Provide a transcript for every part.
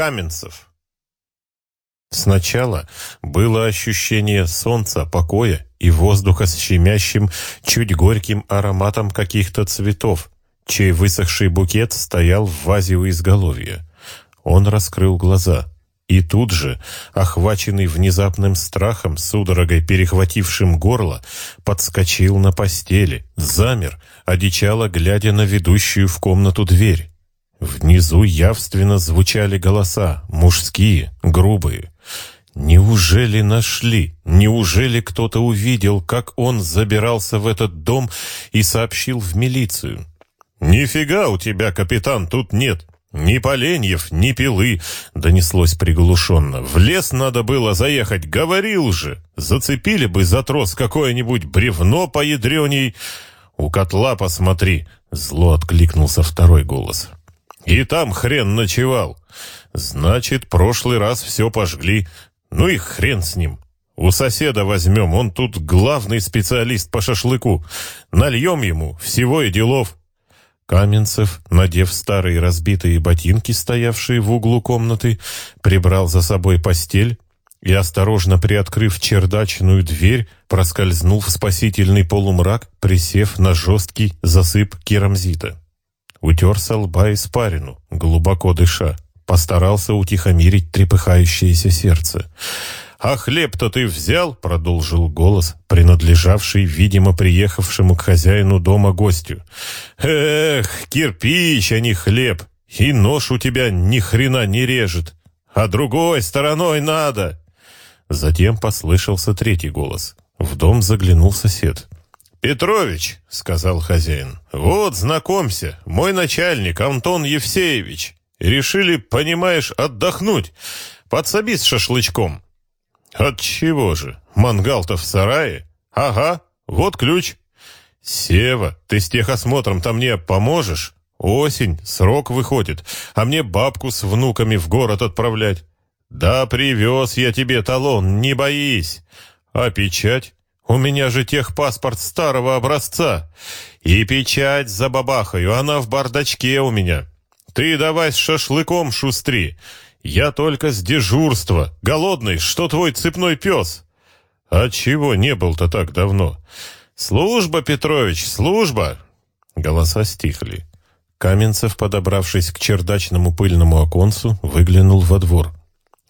Каменцев. Сначала было ощущение солнца, покоя и воздуха с щемящим, чуть горьким ароматом каких-то цветов, чей высохший букет стоял в вазе у изголовья. Он раскрыл глаза. И тут же, охваченный внезапным страхом, судорогой перехватившим горло, подскочил на постели, замер, одичало, глядя на ведущую в комнату дверь. Внизу явственно звучали голоса, мужские, грубые. Неужели нашли? Неужели кто-то увидел, как он забирался в этот дом и сообщил в милицию? «Нифига у тебя, капитан, тут нет. Ни поленьев, ни пилы», — донеслось приглушенно. «В лес надо было заехать, говорил же. Зацепили бы за трос какое-нибудь бревно поядреней. У котла посмотри», — зло откликнулся второй голос. И там хрен ночевал. Значит, прошлый раз все пожгли. Ну и хрен с ним. У соседа возьмем, он тут главный специалист по шашлыку. Нальем ему всего и делов. Каменцев, надев старые разбитые ботинки, стоявшие в углу комнаты, прибрал за собой постель и, осторожно приоткрыв чердачную дверь, проскользнул в спасительный полумрак, присев на жесткий засып керамзита. Утер со лба испарину, глубоко дыша. Постарался утихомирить трепыхающееся сердце. «А хлеб-то ты взял?» — продолжил голос, принадлежавший, видимо, приехавшему к хозяину дома гостю. «Эх, кирпич, а не хлеб! И нож у тебя ни хрена не режет! А другой стороной надо!» Затем послышался третий голос. В дом заглянул сосед. «Петрович», — сказал хозяин, — «вот, знакомься, мой начальник Антон Евсеевич. Решили, понимаешь, отдохнуть. Подсоби с шашлычком». «От чего же? Мангал-то в сарае? Ага, вот ключ». «Сева, ты с техосмотром-то мне поможешь? Осень, срок выходит, а мне бабку с внуками в город отправлять». «Да привез я тебе талон, не боись. А печать?» У меня же техпаспорт старого образца. И печать за бабахаю, она в бардачке у меня. Ты давай с шашлыком шустри. Я только с дежурства. Голодный, что твой цепной пес. А чего не был-то так давно? Служба, Петрович, служба. Голоса стихли. Каменцев, подобравшись к чердачному пыльному оконцу, выглянул во двор.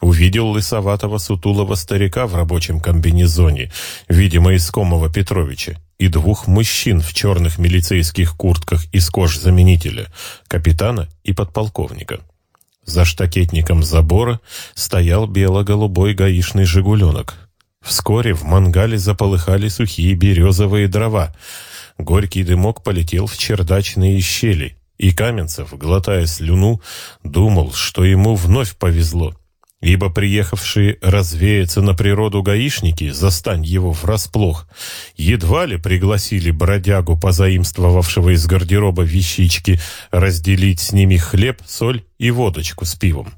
Увидел лысоватого сутулого старика в рабочем комбинезоне, видимо, искомого Петровича, и двух мужчин в черных милицейских куртках из кожзаменителя, капитана и подполковника. За штакетником забора стоял бело-голубой гаишный «Жигуленок». Вскоре в мангале заполыхали сухие березовые дрова. Горький дымок полетел в чердачные щели, и Каменцев, глотая слюну, думал, что ему вновь повезло ибо приехавшие развеяться на природу гаишники, застань его врасплох, едва ли пригласили бродягу, позаимствовавшего из гардероба вещички, разделить с ними хлеб, соль и водочку с пивом.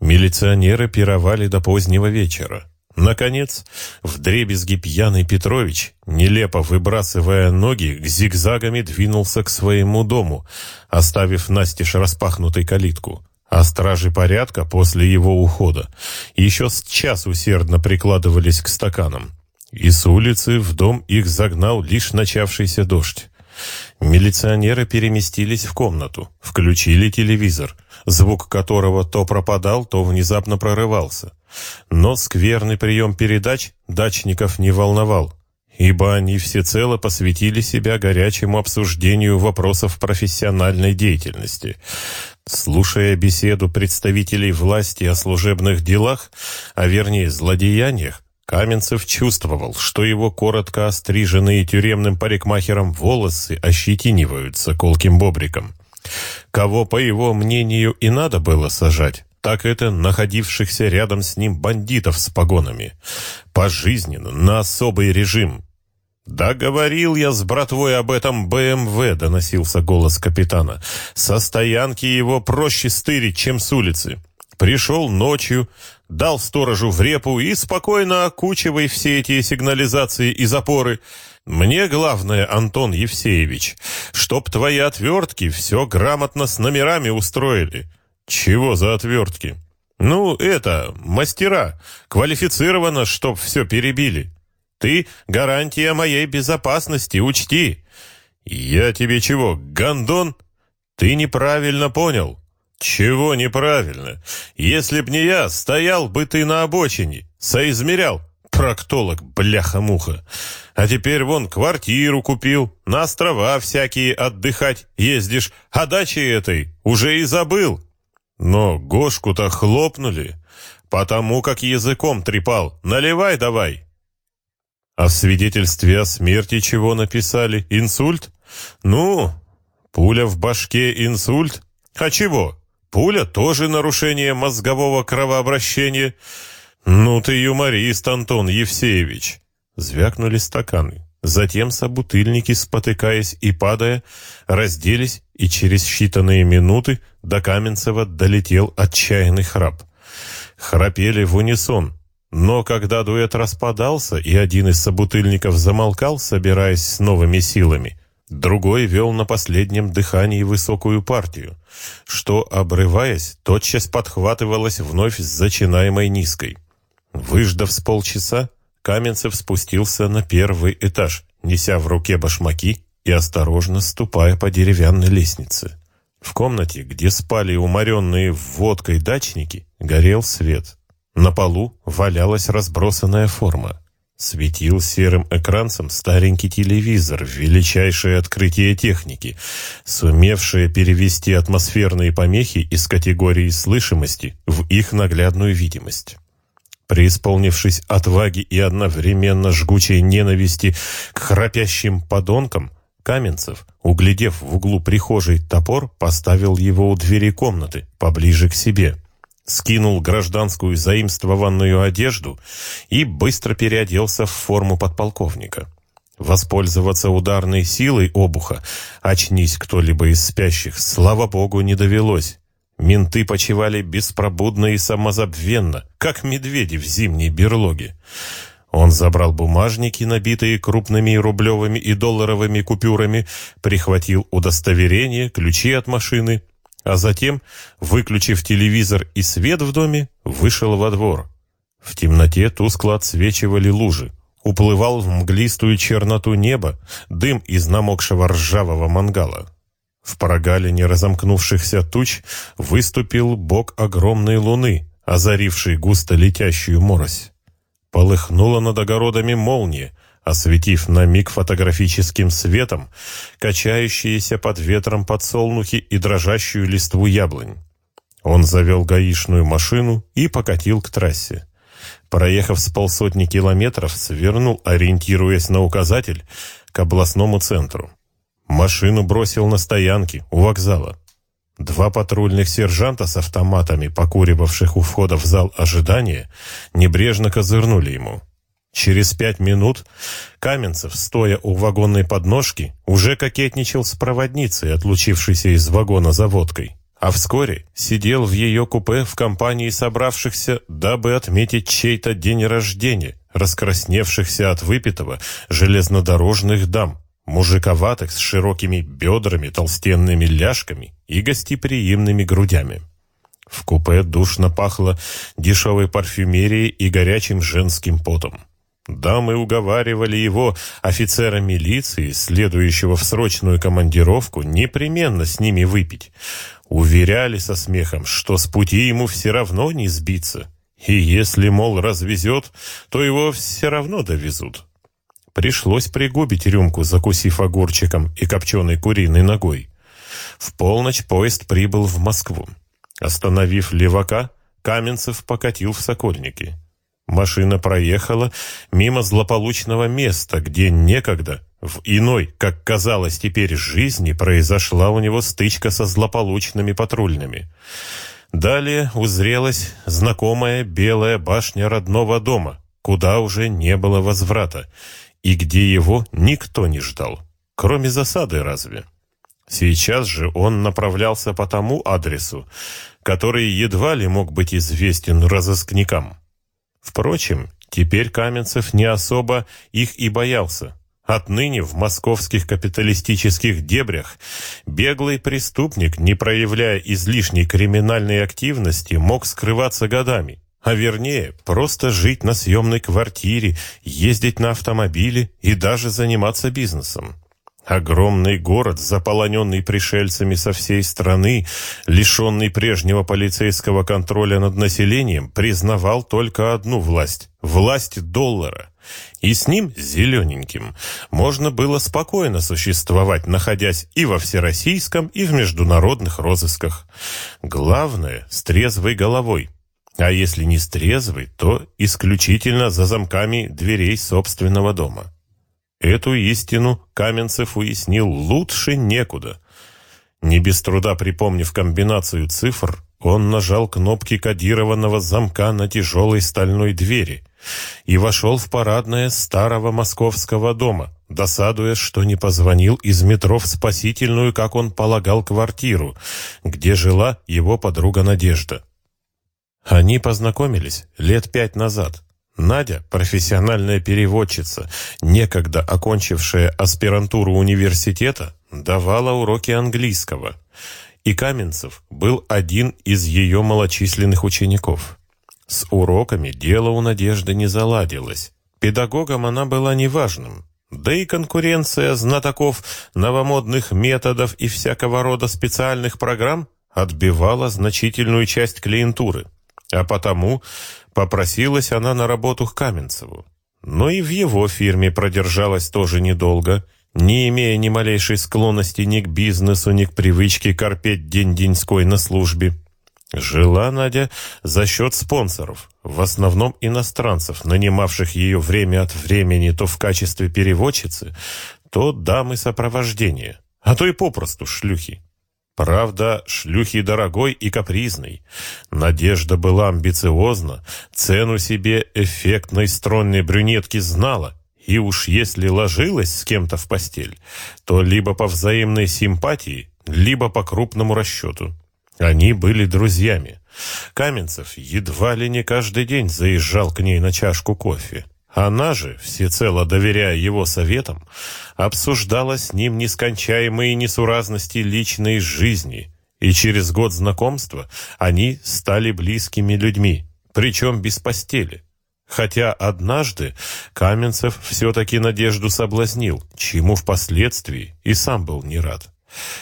Милиционеры пировали до позднего вечера. Наконец, вдребезги пьяный Петрович, нелепо выбрасывая ноги, зигзагами двинулся к своему дому, оставив настежь распахнутой калитку а стражи порядка после его ухода еще с час усердно прикладывались к стаканам. И с улицы в дом их загнал лишь начавшийся дождь. Милиционеры переместились в комнату, включили телевизор, звук которого то пропадал, то внезапно прорывался. Но скверный прием передач дачников не волновал ибо они всецело посвятили себя горячему обсуждению вопросов профессиональной деятельности. Слушая беседу представителей власти о служебных делах, а вернее злодеяниях, Каменцев чувствовал, что его коротко остриженные тюремным парикмахером волосы ощетиниваются колким бобриком. Кого, по его мнению, и надо было сажать, так это находившихся рядом с ним бандитов с погонами. Пожизненно, на особый режим. «Да говорил я с братвой об этом БМВ», — доносился голос капитана. «Со стоянки его проще стырить, чем с улицы. Пришел ночью, дал сторожу в репу и спокойно окучивай все эти сигнализации и запоры. Мне главное, Антон Евсеевич, чтоб твои отвертки все грамотно с номерами устроили». «Чего за отвертки?» Ну, это, мастера, квалифицировано, чтоб все перебили. Ты гарантия моей безопасности, учти. Я тебе чего, гондон? Ты неправильно понял. Чего неправильно? Если б не я, стоял бы ты на обочине, соизмерял. Проктолог, бляха-муха. А теперь вон квартиру купил, на острова всякие отдыхать ездишь, а дачи этой уже и забыл. Но Гошку-то хлопнули, потому как языком трепал. Наливай давай. А в свидетельстве о смерти чего написали? Инсульт? Ну, пуля в башке инсульт. А чего? Пуля тоже нарушение мозгового кровообращения. Ну ты юморист, Антон Евсеевич. Звякнули стаканы. Затем собутыльники, спотыкаясь и падая, разделись, и через считанные минуты до Каменцева долетел отчаянный храп. Храпели в унисон, но когда дуэт распадался, и один из собутыльников замолкал, собираясь с новыми силами, другой вел на последнем дыхании высокую партию, что, обрываясь, тотчас подхватывалось вновь с зачинаемой низкой. Выждав с полчаса, Каменцев спустился на первый этаж, неся в руке башмаки и осторожно ступая по деревянной лестнице. В комнате, где спали уморенные водкой дачники, горел свет. На полу валялась разбросанная форма. Светил серым экранцем старенький телевизор, величайшее открытие техники, сумевшее перевести атмосферные помехи из категории слышимости в их наглядную видимость. Преисполнившись отваги и одновременно жгучей ненависти к храпящим подонкам, Каменцев, углядев в углу прихожей топор, поставил его у двери комнаты, поближе к себе. Скинул гражданскую заимствованную одежду и быстро переоделся в форму подполковника. Воспользоваться ударной силой обуха, очнись кто-либо из спящих, слава богу, не довелось. Менты почивали беспробудно и самозабвенно, как медведи в зимней берлоге. Он забрал бумажники, набитые крупными рублевыми и долларовыми купюрами, прихватил удостоверение, ключи от машины, а затем, выключив телевизор и свет в доме, вышел во двор. В темноте тускло отсвечивали лужи. Уплывал в мглистую черноту неба дым из намокшего ржавого мангала. В прогалине разомкнувшихся туч выступил бок огромной луны, озаривший густо летящую морось. Полыхнула над огородами молния, осветив на миг фотографическим светом качающиеся под ветром подсолнухи и дрожащую листву яблонь. Он завел гаишную машину и покатил к трассе. Проехав с полсотни километров, свернул, ориентируясь на указатель, к областному центру. Машину бросил на стоянке у вокзала. Два патрульных сержанта с автоматами, покуривавших у входа в зал ожидания, небрежно козырнули ему. Через пять минут Каменцев, стоя у вагонной подножки, уже кокетничал с проводницей, отлучившейся из вагона за водкой. А вскоре сидел в ее купе в компании собравшихся, дабы отметить чей-то день рождения, раскрасневшихся от выпитого железнодорожных дам, мужиковатых с широкими бедрами, толстенными ляжками и гостеприимными грудями. В купе душно пахло дешевой парфюмерией и горячим женским потом. Дамы уговаривали его, офицера милиции, следующего в срочную командировку, непременно с ними выпить. Уверяли со смехом, что с пути ему все равно не сбиться. И если, мол, развезет, то его все равно довезут. Пришлось пригубить рюмку, закусив огурчиком и копченой куриной ногой. В полночь поезд прибыл в Москву. Остановив левака, Каменцев покатил в Сокольники. Машина проехала мимо злополучного места, где некогда, в иной, как казалось теперь, жизни произошла у него стычка со злополучными патрульными. Далее узрелась знакомая белая башня родного дома, куда уже не было возврата, и где его никто не ждал, кроме засады разве. Сейчас же он направлялся по тому адресу, который едва ли мог быть известен разыскникам. Впрочем, теперь Каменцев не особо их и боялся. Отныне в московских капиталистических дебрях беглый преступник, не проявляя излишней криминальной активности, мог скрываться годами, а вернее, просто жить на съемной квартире, ездить на автомобиле и даже заниматься бизнесом. Огромный город, заполоненный пришельцами со всей страны, лишенный прежнего полицейского контроля над населением, признавал только одну власть – власть доллара. И с ним, зелененьким, можно было спокойно существовать, находясь и во всероссийском, и в международных розысках. Главное – с трезвой головой. А если не с трезвой, то исключительно за замками дверей собственного дома. Эту истину Каменцев уяснил лучше некуда. Не без труда припомнив комбинацию цифр, он нажал кнопки кодированного замка на тяжелой стальной двери и вошел в парадное старого московского дома, досадуя, что не позвонил из метро в спасительную, как он полагал, квартиру, где жила его подруга Надежда. Они познакомились лет пять назад. Надя, профессиональная переводчица, некогда окончившая аспирантуру университета, давала уроки английского. И Каменцев был один из ее малочисленных учеников. С уроками дело у Надежды не заладилось. Педагогом она была неважным. Да и конкуренция знатоков новомодных методов и всякого рода специальных программ отбивала значительную часть клиентуры. А потому Попросилась она на работу к Каменцеву. Но и в его фирме продержалась тоже недолго, не имея ни малейшей склонности ни к бизнесу, ни к привычке корпеть день-деньской на службе. Жила Надя за счет спонсоров, в основном иностранцев, нанимавших ее время от времени то в качестве переводчицы, то дамы сопровождения, а то и попросту шлюхи. Правда, шлюхи дорогой и капризной. Надежда была амбициозна, цену себе эффектной стройной брюнетки знала, и уж если ложилась с кем-то в постель, то либо по взаимной симпатии, либо по крупному расчету. Они были друзьями. Каменцев едва ли не каждый день заезжал к ней на чашку кофе. Она же, всецело доверяя его советам, обсуждала с ним нескончаемые несуразности личной жизни, и через год знакомства они стали близкими людьми, причем без постели. Хотя однажды Каменцев все-таки Надежду соблазнил, чему впоследствии и сам был не рад.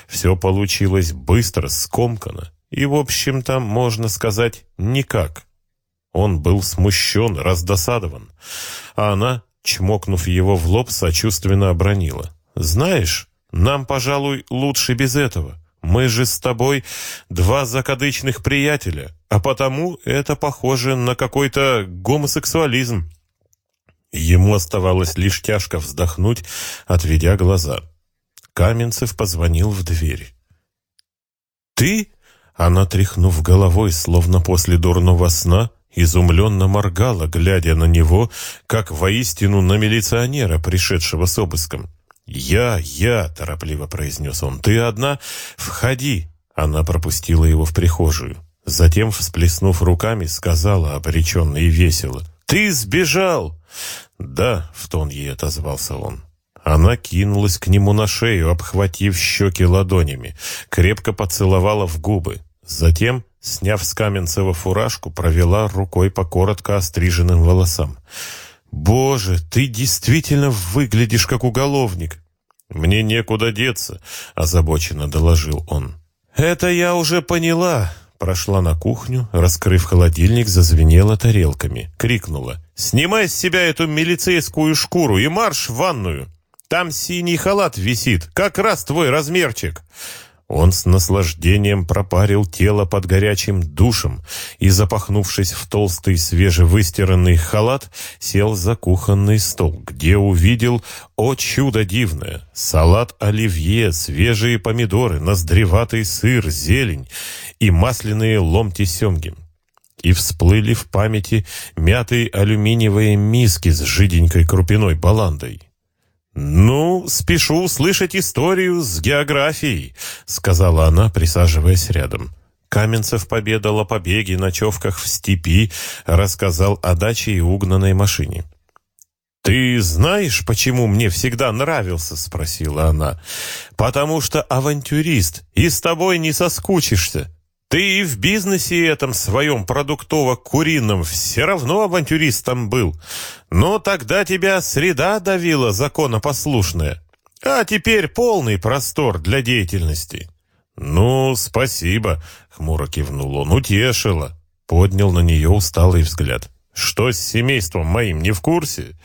Все получилось быстро, скомканно, и, в общем-то, можно сказать, никак. Он был смущен, раздосадован. А она, чмокнув его в лоб, сочувственно обронила. «Знаешь, нам, пожалуй, лучше без этого. Мы же с тобой два закадычных приятеля, а потому это похоже на какой-то гомосексуализм». Ему оставалось лишь тяжко вздохнуть, отведя глаза. Каменцев позвонил в дверь. «Ты?» Она, тряхнув головой, словно после дурного сна, изумленно моргала, глядя на него, как воистину на милиционера, пришедшего с обыском. «Я, я», — торопливо произнес он, — «ты одна? Входи». Она пропустила его в прихожую. Затем, всплеснув руками, сказала обреченно и весело. «Ты сбежал!» «Да», — в тон ей отозвался он. Она кинулась к нему на шею, обхватив щеки ладонями, крепко поцеловала в губы. Затем Сняв с Каменцева фуражку, провела рукой по коротко остриженным волосам. «Боже, ты действительно выглядишь как уголовник!» «Мне некуда деться», — озабоченно доложил он. «Это я уже поняла», прошла на кухню, раскрыв холодильник, зазвенела тарелками, крикнула. «Снимай с себя эту милицейскую шкуру и марш в ванную! Там синий халат висит, как раз твой размерчик!» Он с наслаждением пропарил тело под горячим душем и, запахнувшись в толстый свежевыстиранный халат, сел за кухонный стол, где увидел, о чудо дивное, салат оливье, свежие помидоры, ноздреватый сыр, зелень и масляные ломти семги. И всплыли в памяти мятые алюминиевые миски с жиденькой крупиной баландой. «Ну, спешу услышать историю с географией», — сказала она, присаживаясь рядом. Каменцев победал о побеге, ночевках в степи, рассказал о даче и угнанной машине. «Ты знаешь, почему мне всегда нравился?» — спросила она. «Потому что авантюрист, и с тобой не соскучишься. Ты и в бизнесе этом своем продуктово-курином все равно авантюристом был. Но тогда тебя среда давила законопослушная, а теперь полный простор для деятельности». «Ну, спасибо», — хмуро кивнул он, — утешила. Поднял на нее усталый взгляд. Что с семейством моим, не в курсе?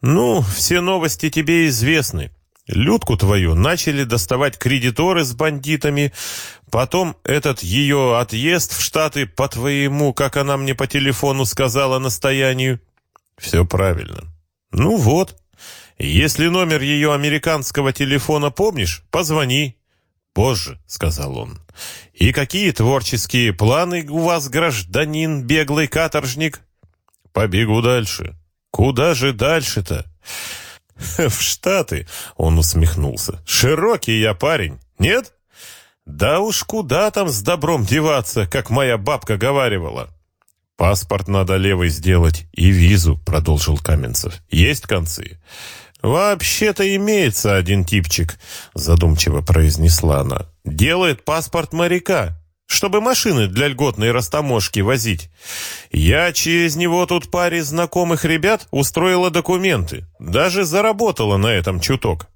Ну, все новости тебе известны. Людку твою начали доставать кредиторы с бандитами, потом этот ее отъезд в Штаты по твоему, как она мне по телефону сказала, настоянию. Все правильно. Ну вот. Если номер ее американского телефона помнишь, позвони. «Позже», — сказал он. «И какие творческие планы у вас, гражданин, беглый каторжник?» побегу дальше. Куда же дальше-то? В Штаты, он усмехнулся. Широкий я парень, нет? Да уж куда там с добром деваться, как моя бабка говаривала. Паспорт надо левый сделать и визу, продолжил Каменцев. Есть концы? «Вообще-то имеется один типчик», — задумчиво произнесла она. «Делает паспорт моряка чтобы машины для льготной растаможки возить. Я через него тут паре знакомых ребят устроила документы. Даже заработала на этом чуток.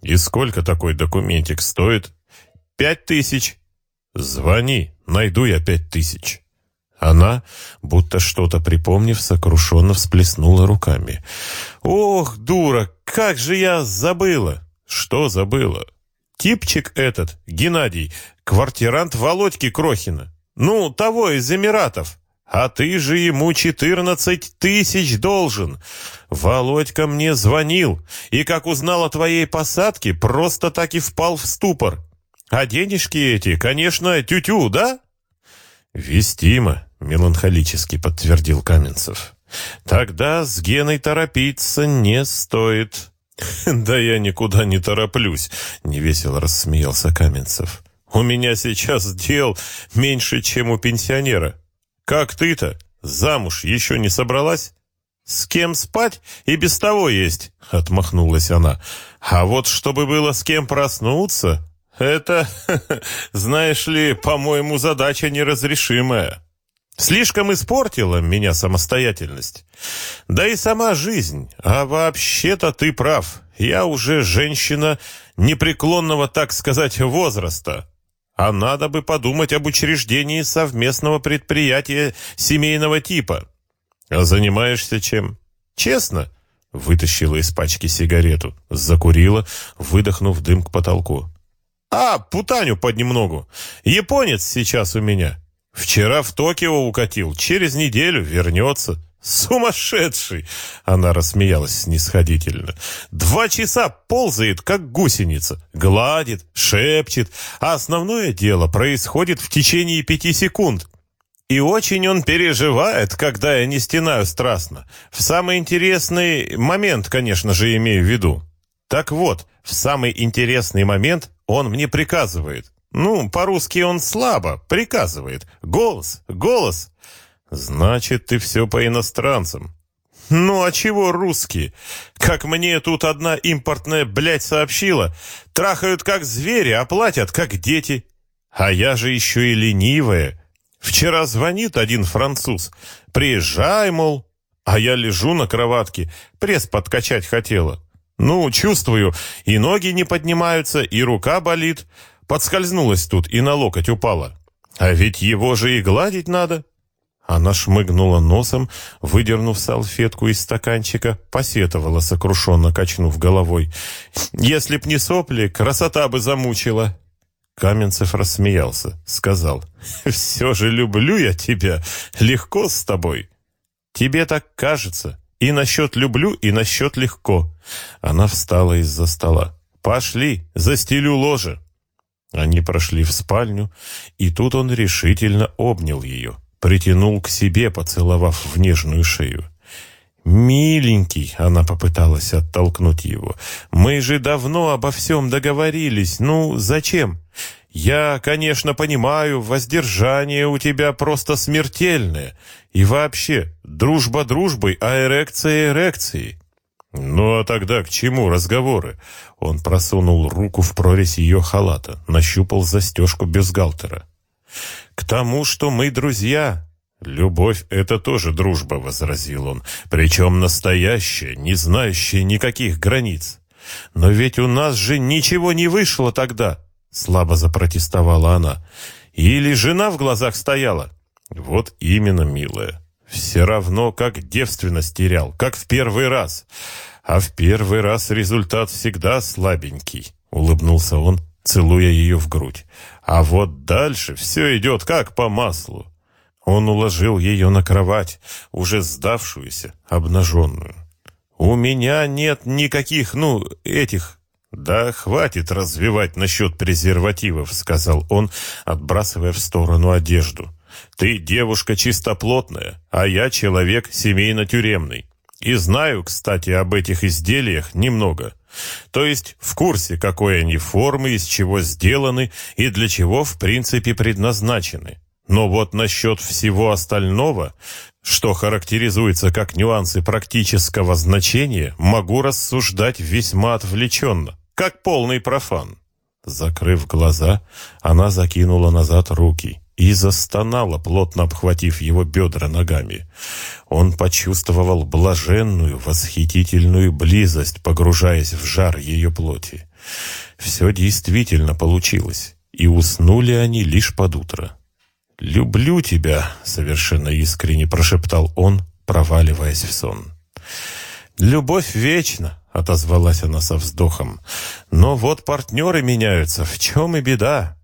И сколько такой документик стоит? Пять тысяч. Звони, найду я пять тысяч. Она, будто что-то припомнив, сокрушенно всплеснула руками. «Ох, дура, как же я забыла!» «Что забыла?» Типчик этот, Геннадий, квартирант Володьки Крохина. Ну, того из Эмиратов. А ты же ему четырнадцать тысяч должен. Володька мне звонил, и как узнал о твоей посадке, просто так и впал в ступор. А денежки эти, конечно, тю-тю, да? Вестимо, меланхолически подтвердил Каменцев. Тогда с Геной торопиться не стоит. «Да я никуда не тороплюсь», — невесело рассмеялся Каменцев. «У меня сейчас дел меньше, чем у пенсионера. Как ты-то? Замуж еще не собралась?» «С кем спать и без того есть», — отмахнулась она. «А вот чтобы было с кем проснуться, это, знаешь ли, по-моему, задача неразрешимая». Слишком испортила меня самостоятельность. Да и сама жизнь. А вообще-то ты прав. Я уже женщина непреклонного, так сказать, возраста. А надо бы подумать об учреждении совместного предприятия семейного типа. А занимаешься чем? Честно? Вытащила из пачки сигарету, закурила, выдохнув дым к потолку. А, путаню поднемногу. Японец сейчас у меня. Вчера в Токио укатил, через неделю вернется. Сумасшедший!» Она рассмеялась снисходительно. «Два часа ползает, как гусеница, гладит, шепчет, а основное дело происходит в течение пяти секунд. И очень он переживает, когда я не стенаю страстно. В самый интересный момент, конечно же, имею в виду. Так вот, в самый интересный момент он мне приказывает. Ну, по-русски он слабо, приказывает. Голос, голос. Значит, ты все по иностранцам. Ну, а чего русские? Как мне тут одна импортная блядь сообщила, трахают как звери, а платят как дети. А я же еще и ленивая. Вчера звонит один француз. Приезжай, мол. А я лежу на кроватке, пресс подкачать хотела. Ну, чувствую, и ноги не поднимаются, и рука болит. Подскользнулась тут и на локоть упала. А ведь его же и гладить надо. Она шмыгнула носом, выдернув салфетку из стаканчика, посетовала, сокрушенно качнув головой. «Если б не сопли, красота бы замучила». Каменцев рассмеялся, сказал, «Все же люблю я тебя, легко с тобой». «Тебе так кажется, и насчет люблю, и насчет легко». Она встала из-за стола. «Пошли, застелю ложе». Они прошли в спальню, и тут он решительно обнял ее, притянул к себе, поцеловав в нежную шею. «Миленький», — она попыталась оттолкнуть его, — «мы же давно обо всем договорились. Ну, зачем? Я, конечно, понимаю, воздержание у тебя просто смертельное. И вообще, дружба дружбой, а эрекция эрекцией. «Ну а тогда к чему разговоры?» Он просунул руку в прорезь ее халата, нащупал застежку бюстгальтера. «К тому, что мы друзья». «Любовь — это тоже дружба», — возразил он, «причем настоящая, не знающая никаких границ». «Но ведь у нас же ничего не вышло тогда», — слабо запротестовала она. «Или жена в глазах стояла?» «Вот именно, милая. Все равно, как девственность терял, как в первый раз. А в первый раз результат всегда слабенький», — улыбнулся он, целуя ее в грудь. «А вот дальше все идет как по маслу». Он уложил ее на кровать, уже сдавшуюся, обнаженную. «У меня нет никаких, ну, этих...» «Да хватит развивать насчет презервативов», — сказал он, отбрасывая в сторону одежду. «Ты девушка чистоплотная, а я человек семейно-тюремный. И знаю, кстати, об этих изделиях немного. То есть в курсе, какой они формы, из чего сделаны и для чего в принципе предназначены. Но вот насчет всего остального что характеризуется как нюансы практического значения, могу рассуждать весьма отвлеченно, как полный профан. Закрыв глаза, она закинула назад руки и застонала, плотно обхватив его бедра ногами. Он почувствовал блаженную, восхитительную близость, погружаясь в жар ее плоти. Все действительно получилось, и уснули они лишь под утро. «Люблю тебя», — совершенно искренне прошептал он, проваливаясь в сон. «Любовь вечна», — отозвалась она со вздохом. «Но вот партнеры меняются, в чем и беда.